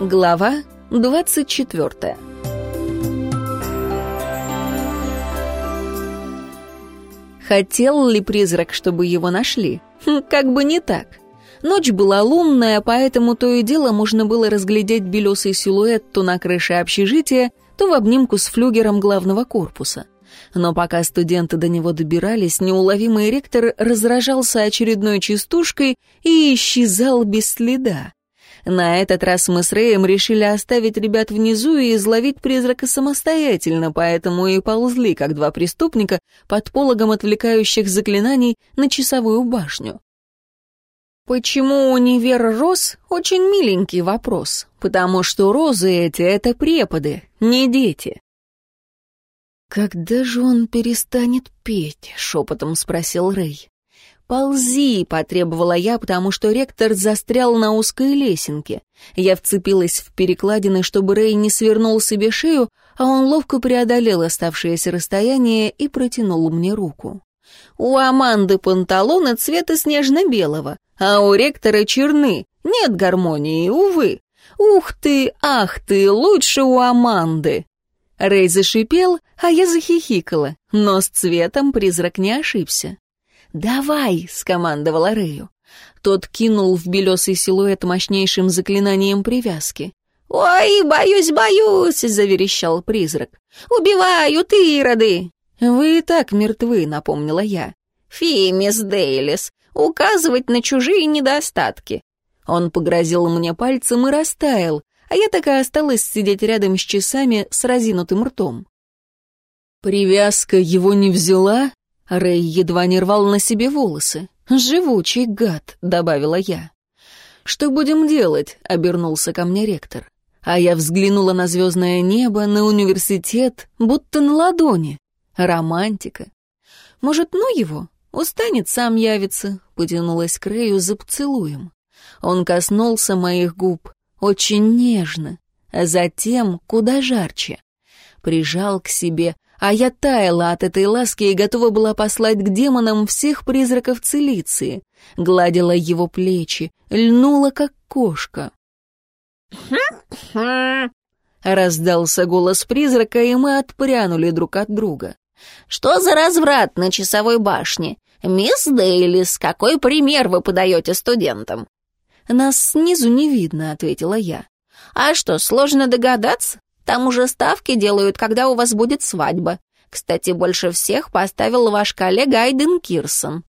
Глава 24 Хотел ли призрак, чтобы его нашли? Хм, как бы не так. Ночь была лунная, поэтому то и дело можно было разглядеть белесый силуэт то на крыше общежития, то в обнимку с флюгером главного корпуса. Но пока студенты до него добирались, неуловимый ректор разражался очередной частушкой и исчезал без следа. На этот раз мы с Рэем решили оставить ребят внизу и изловить призрака самостоятельно, поэтому и ползли, как два преступника, под пологом отвлекающих заклинаний на часовую башню. Почему универ рос? Очень миленький вопрос, потому что розы эти — это преподы, не дети. «Когда же он перестанет петь?» — шепотом спросил Рэй. «Ползи!» — потребовала я, потому что ректор застрял на узкой лесенке. Я вцепилась в перекладины, чтобы Рэй не свернул себе шею, а он ловко преодолел оставшееся расстояние и протянул мне руку. У Аманды панталоны цвета снежно-белого, а у ректора черны. Нет гармонии, увы. Ух ты, ах ты, лучше у Аманды. Рэй зашипел, а я захихикала, но с цветом призрак не ошибся. «Давай!» — скомандовала Рэю. Тот кинул в белесый силуэт мощнейшим заклинанием привязки. «Ой, боюсь, боюсь!» — заверещал призрак. «Убивают ироды!» «Вы и так мертвы», — напомнила я. «Фи, мисс Дейлис, указывать на чужие недостатки». Он погрозил мне пальцем и растаял, а я так и осталась сидеть рядом с часами с разинутым ртом. Привязка его не взяла, Рэй едва не рвал на себе волосы. «Живучий гад», — добавила я. «Что будем делать?» — обернулся ко мне ректор. А я взглянула на звездное небо, на университет, будто на ладони. Романтика. «Может, ну его? Устанет, сам явится», — потянулась к Рэю за поцелуем. Он коснулся моих губ очень нежно, а затем куда жарче. Прижал к себе, а я таяла от этой ласки и готова была послать к демонам всех призраков Целиции. Гладила его плечи, льнула, как кошка. Раздался голос призрака, и мы отпрянули друг от друга. «Что за разврат на часовой башне? Мисс Дейлис, какой пример вы подаете студентам?» «Нас снизу не видно», — ответила я. «А что, сложно догадаться? Там уже ставки делают, когда у вас будет свадьба. Кстати, больше всех поставил ваш коллега Айден Кирсон».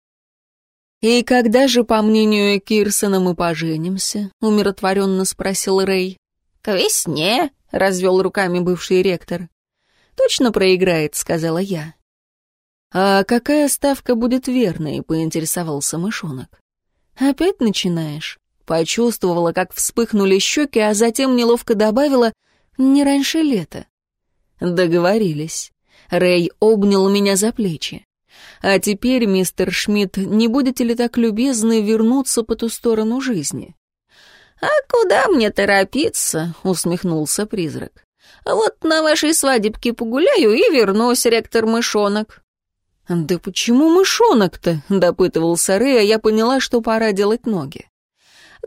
«И когда же, по мнению Кирсона, мы поженимся?» — умиротворенно спросил Рэй. «К весне», — развел руками бывший ректор. «Точно проиграет», — сказала я. «А какая ставка будет верной?» — поинтересовался мышонок. «Опять начинаешь?» Почувствовала, как вспыхнули щеки, а затем неловко добавила не раньше лета. Договорились. Рэй обнял меня за плечи. А теперь, мистер Шмидт, не будете ли так любезны вернуться по ту сторону жизни? А куда мне торопиться? усмехнулся призрак. Вот на вашей свадебке погуляю и вернусь, ректор мышонок. «Да почему мышонок-то?» — допытывался Рэй, а я поняла, что пора делать ноги.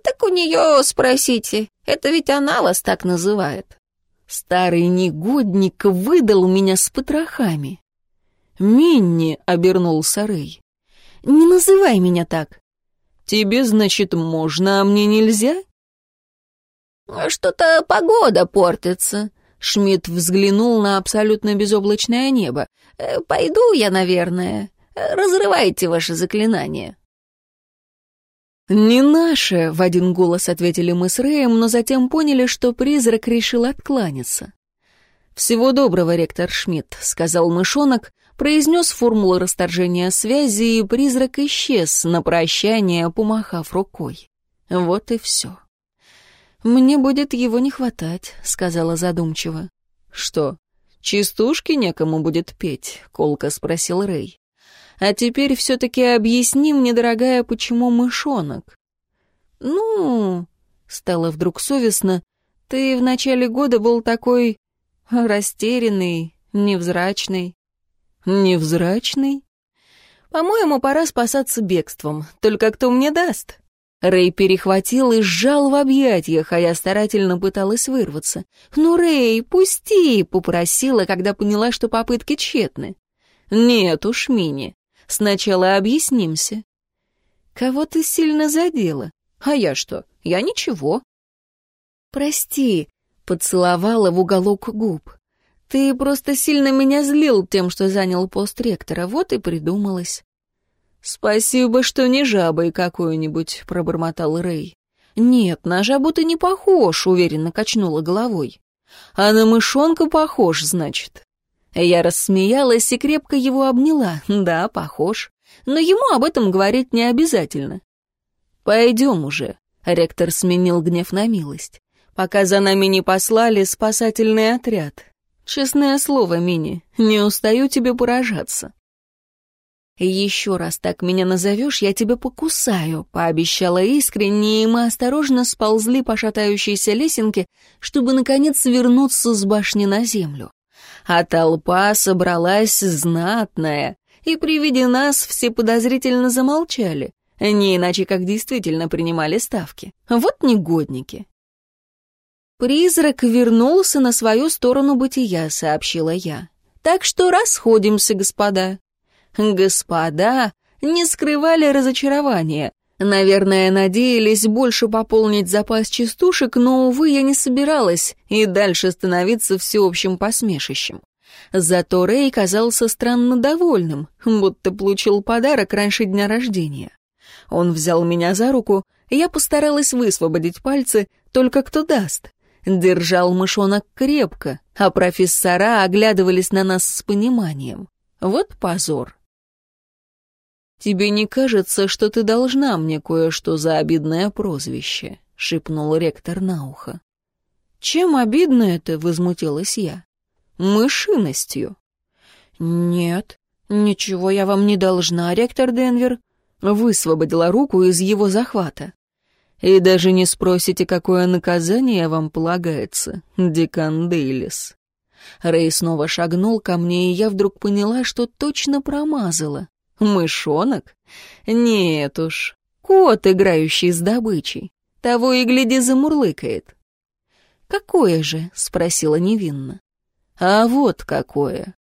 «Так у нее спросите, это ведь она вас так называет». Старый негодник выдал меня с потрохами. «Минни», — обернулся Рэй, — «не называй меня так». «Тебе, значит, можно, а мне нельзя?» «Что-то погода портится», — Шмидт взглянул на абсолютно безоблачное небо. «Э, «Пойду я, наверное. Разрывайте ваше заклинание». «Не наше», — в один голос ответили мы с Рэем, но затем поняли, что призрак решил откланяться. «Всего доброго, ректор Шмидт», — сказал мышонок, произнес формулу расторжения связи, и призрак исчез, на прощание помахав рукой. Вот и все. «Мне будет его не хватать», — сказала задумчиво. «Что, частушки некому будет петь?» — колко спросил Рэй. А теперь все-таки объясни мне, дорогая, почему мышонок? Ну, стало вдруг совестно, ты в начале года был такой растерянный, невзрачный. Невзрачный? По-моему, пора спасаться бегством. Только кто мне даст? Рэй перехватил и сжал в объятиях, а я старательно пыталась вырваться. «Ну, Рэй, пусти!» — попросила, когда поняла, что попытки тщетны. «Нет уж, Мини, сначала объяснимся». «Кого ты сильно задела?» «А я что? Я ничего». «Прости», — поцеловала в уголок губ. «Ты просто сильно меня злил тем, что занял пост ректора, вот и придумалась». «Спасибо, что не жабой какой-нибудь», — пробормотал Рэй. «Нет, на жабу ты не похож», — уверенно качнула головой. «А на мышонка похож, значит». Я рассмеялась и крепко его обняла. «Да, похож. Но ему об этом говорить не обязательно». «Пойдем уже», — ректор сменил гнев на милость. «Пока за нами не послали спасательный отряд. Честное слово, Мини, не устаю тебе поражаться». «Еще раз так меня назовешь, я тебя покусаю», — пообещала искренне, и мы осторожно сползли по шатающейся лесенке, чтобы, наконец, вернуться с башни на землю. А толпа собралась знатная, и при виде нас все подозрительно замолчали, не иначе как действительно принимали ставки. Вот негодники. «Призрак вернулся на свою сторону бытия», — сообщила я. «Так что расходимся, господа». Господа не скрывали разочарования. Наверное, надеялись больше пополнить запас частушек, но, увы, я не собиралась и дальше становиться всеобщим посмешищем. Зато Рэй казался странно довольным, будто получил подарок раньше дня рождения. Он взял меня за руку, я постаралась высвободить пальцы, только кто даст. Держал мышонок крепко, а профессора оглядывались на нас с пониманием. Вот позор. «Тебе не кажется, что ты должна мне кое-что за обидное прозвище?» — шепнул ректор на ухо. «Чем обидно это?» — возмутилась я. «Мышиностью». «Нет, ничего я вам не должна, ректор Денвер», — высвободила руку из его захвата. «И даже не спросите, какое наказание вам полагается, декан Дейлис». Рэй снова шагнул ко мне, и я вдруг поняла, что точно промазала. Мышонок? Нет уж. Кот, играющий с добычей. Того и гляди замурлыкает. «Какое же?» — спросила невинно. «А вот какое!»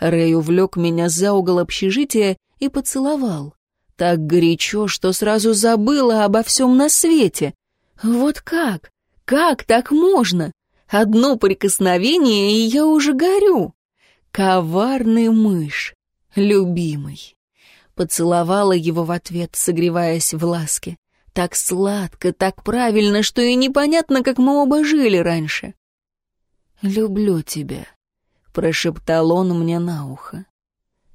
Рэй увлек меня за угол общежития и поцеловал. Так горячо, что сразу забыла обо всем на свете. Вот как? Как так можно? Одно прикосновение, и я уже горю. Коварный мышь, любимый поцеловала его в ответ, согреваясь в ласке. Так сладко, так правильно, что и непонятно, как мы оба жили раньше. «Люблю тебя», — прошептал он мне на ухо.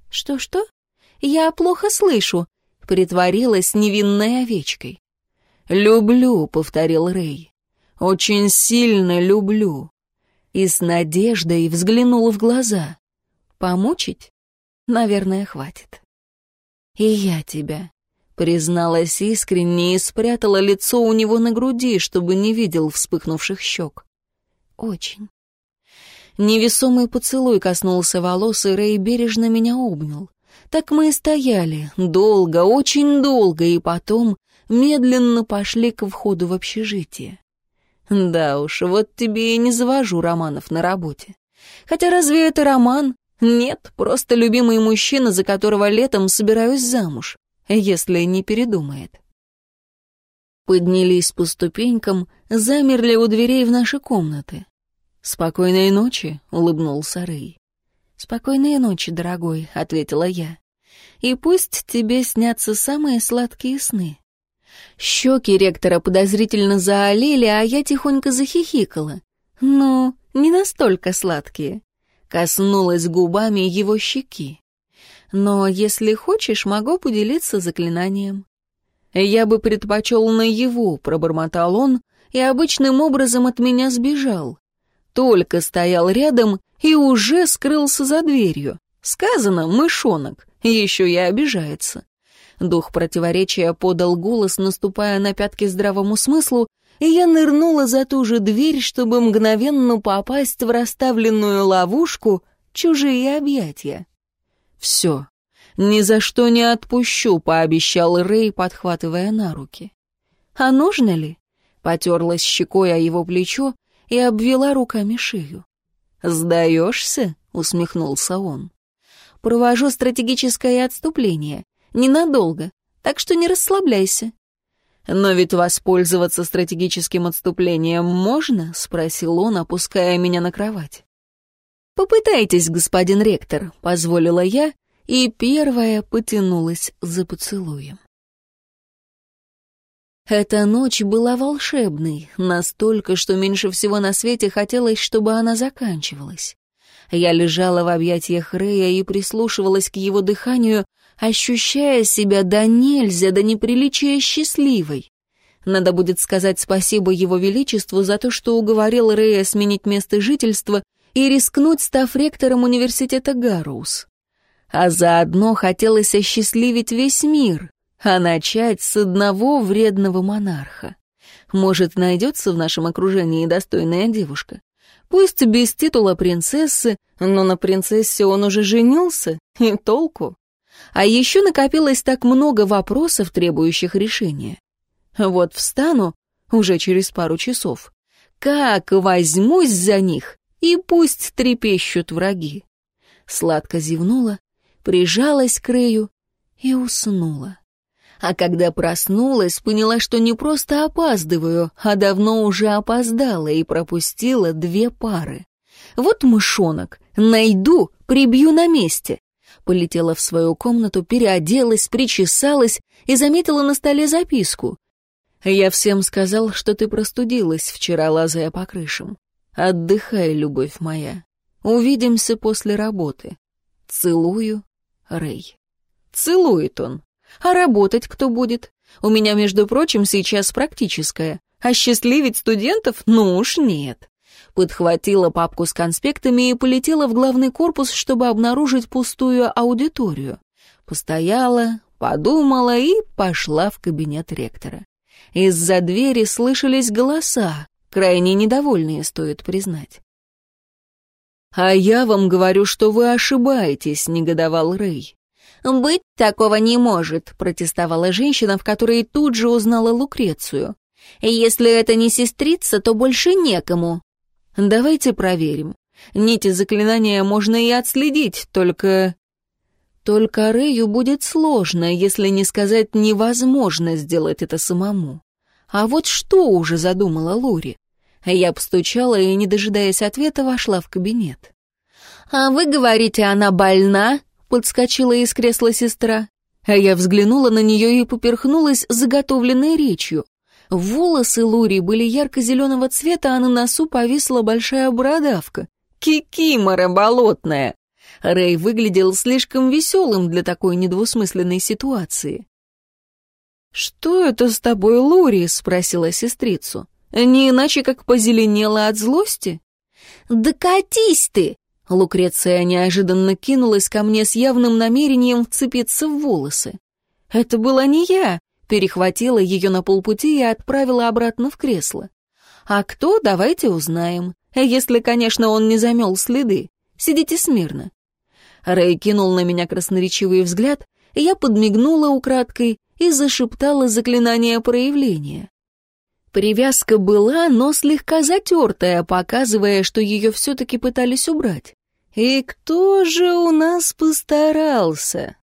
«Что-что? Я плохо слышу», — притворилась невинной овечкой. «Люблю», — повторил Рэй. «Очень сильно люблю». И с надеждой взглянул в глаза. «Помучить? Наверное, хватит». «И я тебя», — призналась искренне и спрятала лицо у него на груди, чтобы не видел вспыхнувших щек. «Очень». Невесомый поцелуй коснулся волос, и Рэй бережно меня обнял. Так мы и стояли, долго, очень долго, и потом медленно пошли к входу в общежитие. Да уж, вот тебе и не завожу романов на работе. Хотя разве это роман? Нет, просто любимый мужчина, за которого летом собираюсь замуж, если не передумает. Поднялись по ступенькам, замерли у дверей в наши комнаты. «Спокойной ночи», — улыбнулся Рэй. «Спокойной ночи, дорогой», — ответила я. «И пусть тебе снятся самые сладкие сны». Щеки ректора подозрительно заолели, а я тихонько захихикала. «Ну, не настолько сладкие коснулась губами его щеки. Но если хочешь, могу поделиться заклинанием. Я бы предпочел на его, пробормотал он, и обычным образом от меня сбежал. Только стоял рядом и уже скрылся за дверью. Сказано, мышонок, еще и обижается. Дух противоречия подал голос, наступая на пятки здравому смыслу, и я нырнула за ту же дверь, чтобы мгновенно попасть в расставленную ловушку чужие объятия. «Все, ни за что не отпущу», — пообещал Рэй, подхватывая на руки. А нужно ли? Потерлась щекой о его плечо и обвела руками шею. «Сдаешься?» — усмехнулся он. «Провожу стратегическое отступление. Ненадолго, так что не расслабляйся». «Но ведь воспользоваться стратегическим отступлением можно?» — спросил он, опуская меня на кровать. «Попытайтесь, господин ректор», — позволила я, и первая потянулась за поцелуем. Эта ночь была волшебной, настолько, что меньше всего на свете хотелось, чтобы она заканчивалась. Я лежала в объятиях Рея и прислушивалась к его дыханию, ощущая себя до нельзя, до неприличия счастливой. Надо будет сказать спасибо его величеству за то, что уговорил Рея сменить место жительства и рискнуть, став ректором университета Гарроуз. А заодно хотелось осчастливить весь мир, а начать с одного вредного монарха. Может, найдется в нашем окружении достойная девушка. Пусть без титула принцессы, но на принцессе он уже женился, и толку. А еще накопилось так много вопросов, требующих решения. Вот встану уже через пару часов. Как возьмусь за них, и пусть трепещут враги. Сладко зевнула, прижалась к Рэю и уснула а когда проснулась, поняла, что не просто опаздываю, а давно уже опоздала и пропустила две пары. Вот мышонок, найду, прибью на месте. Полетела в свою комнату, переоделась, причесалась и заметила на столе записку. «Я всем сказал, что ты простудилась вчера, лазая по крышам. Отдыхай, любовь моя. Увидимся после работы. Целую, Рэй». Целует он, а работать кто будет? У меня, между прочим, сейчас практическое. А счастливить студентов? Ну уж нет. Подхватила папку с конспектами и полетела в главный корпус, чтобы обнаружить пустую аудиторию. Постояла, подумала и пошла в кабинет ректора. Из-за двери слышались голоса, крайне недовольные, стоит признать. «А я вам говорю, что вы ошибаетесь», — негодовал Рэй. «Быть такого не может», — протестовала женщина, в которой тут же узнала Лукрецию. «Если это не сестрица, то больше некому». «Давайте проверим. Нити заклинания можно и отследить, только...» Только Рэю будет сложно, если не сказать невозможно сделать это самому. А вот что уже задумала Лури? Я постучала и, не дожидаясь ответа, вошла в кабинет. «А вы говорите, она больна?» подскочила из кресла сестра. А я взглянула на нее и поперхнулась заготовленной речью. Волосы Лури были ярко-зеленого цвета, а на носу повисла большая бородавка. Кикимора болотная! Рэй выглядел слишком веселым для такой недвусмысленной ситуации. «Что это с тобой, Лури?» — спросила сестрицу. «Не иначе, как позеленела от злости?» «Да катись ты!» Лукреция неожиданно кинулась ко мне с явным намерением вцепиться в волосы. Это была не я, перехватила ее на полпути и отправила обратно в кресло. А кто, давайте узнаем. Если, конечно, он не замел следы. Сидите смирно. Рэй кинул на меня красноречивый взгляд, я подмигнула украдкой и зашептала заклинание проявления. Привязка была, но слегка затертая, показывая, что ее все-таки пытались убрать. И кто же у нас постарался?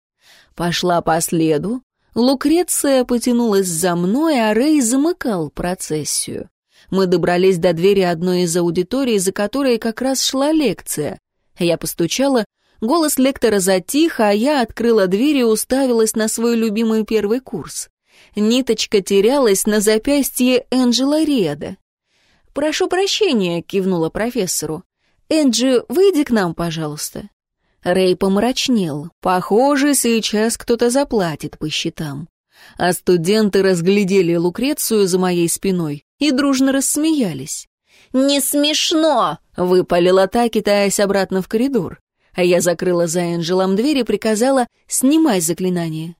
Пошла по следу. Лукреция потянулась за мной, а Рэй замыкал процессию. Мы добрались до двери одной из аудиторий, за которой как раз шла лекция. Я постучала, голос лектора затих, а я открыла дверь и уставилась на свой любимый первый курс. Ниточка терялась на запястье Энджела Реда. «Прошу прощения», — кивнула профессору. «Энджи, выйди к нам, пожалуйста». Рэй помрачнел. Похоже, сейчас кто-то заплатит по счетам. А студенты разглядели Лукрецию за моей спиной и дружно рассмеялись. «Не смешно!» — выпалила та, китаясь обратно в коридор. А я закрыла за Энджелом дверь и приказала «снимай заклинание».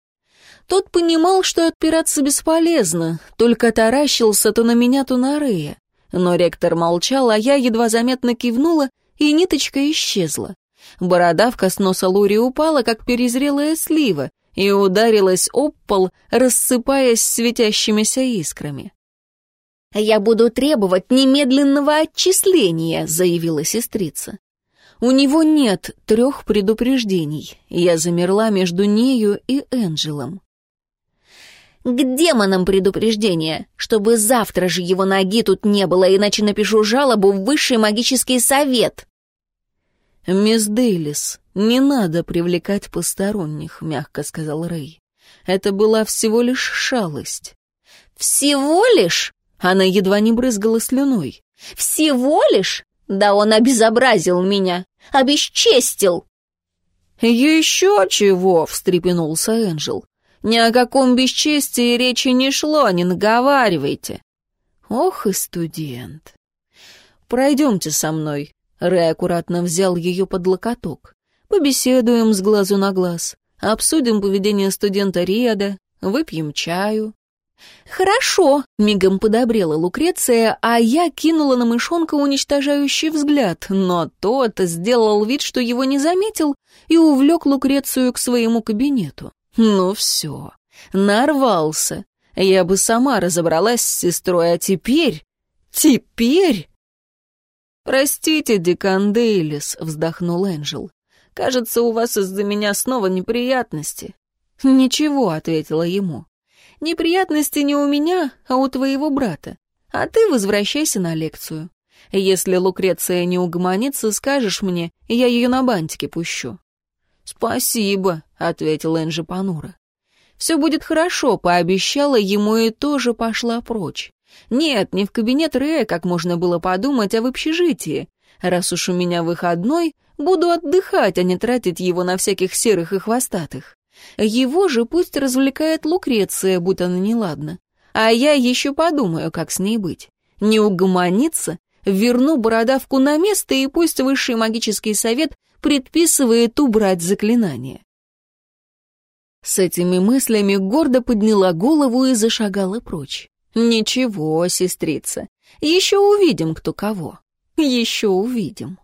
Тот понимал, что отпираться бесполезно, только таращился то на меня, то на Рея. Но ректор молчал, а я едва заметно кивнула, и ниточка исчезла. Бородавка с носа Лури упала, как перезрелая слива, и ударилась об пол, рассыпаясь светящимися искрами. «Я буду требовать немедленного отчисления», — заявила сестрица. «У него нет трех предупреждений. Я замерла между нею и Энджелом. К демонам предупреждение, чтобы завтра же его ноги тут не было, иначе напишу жалобу в высший магический совет. «Мисс Дейлис, не надо привлекать посторонних», — мягко сказал Рэй. «Это была всего лишь шалость». «Всего лишь?» — она едва не брызгала слюной. «Всего лишь? Да он обезобразил меня, обесчестил!» «Еще чего!» — встрепенулся Энджел. Ни о каком бесчестии речи не шло, не наговаривайте. Ох и студент. Пройдемте со мной. Рэй аккуратно взял ее под локоток. Побеседуем с глазу на глаз. Обсудим поведение студента Риада, выпьем чаю. «Хорошо», — мигом подобрела Лукреция, а я кинула на мышонка уничтожающий взгляд, но тот сделал вид, что его не заметил, и увлек Лукрецию к своему кабинету. Ну все, нарвался. Я бы сама разобралась с сестрой, а теперь... Теперь... «Простите, Декан Дейлис», — вздохнул Энджел. «Кажется, у вас из-за меня снова неприятности». «Ничего», — ответила ему. «Неприятности не у меня, а у твоего брата. А ты возвращайся на лекцию. Если Лукреция не угомонится, скажешь мне, я ее на бантике пущу». «Спасибо», — ответил Энджи понуро. «Все будет хорошо», — пообещала ему и тоже пошла прочь. «Нет, не в кабинет Рэя, как можно было подумать, а в общежитии. Раз уж у меня выходной, буду отдыхать, а не тратить его на всяких серых и хвостатых. Его же пусть развлекает Лукреция, будь она неладна. А я еще подумаю, как с ней быть. Не угомониться, верну бородавку на место, и пусть высший магический совет предписывает убрать заклинание. С этими мыслями гордо подняла голову и зашагала прочь. «Ничего, сестрица, еще увидим, кто кого. Еще увидим».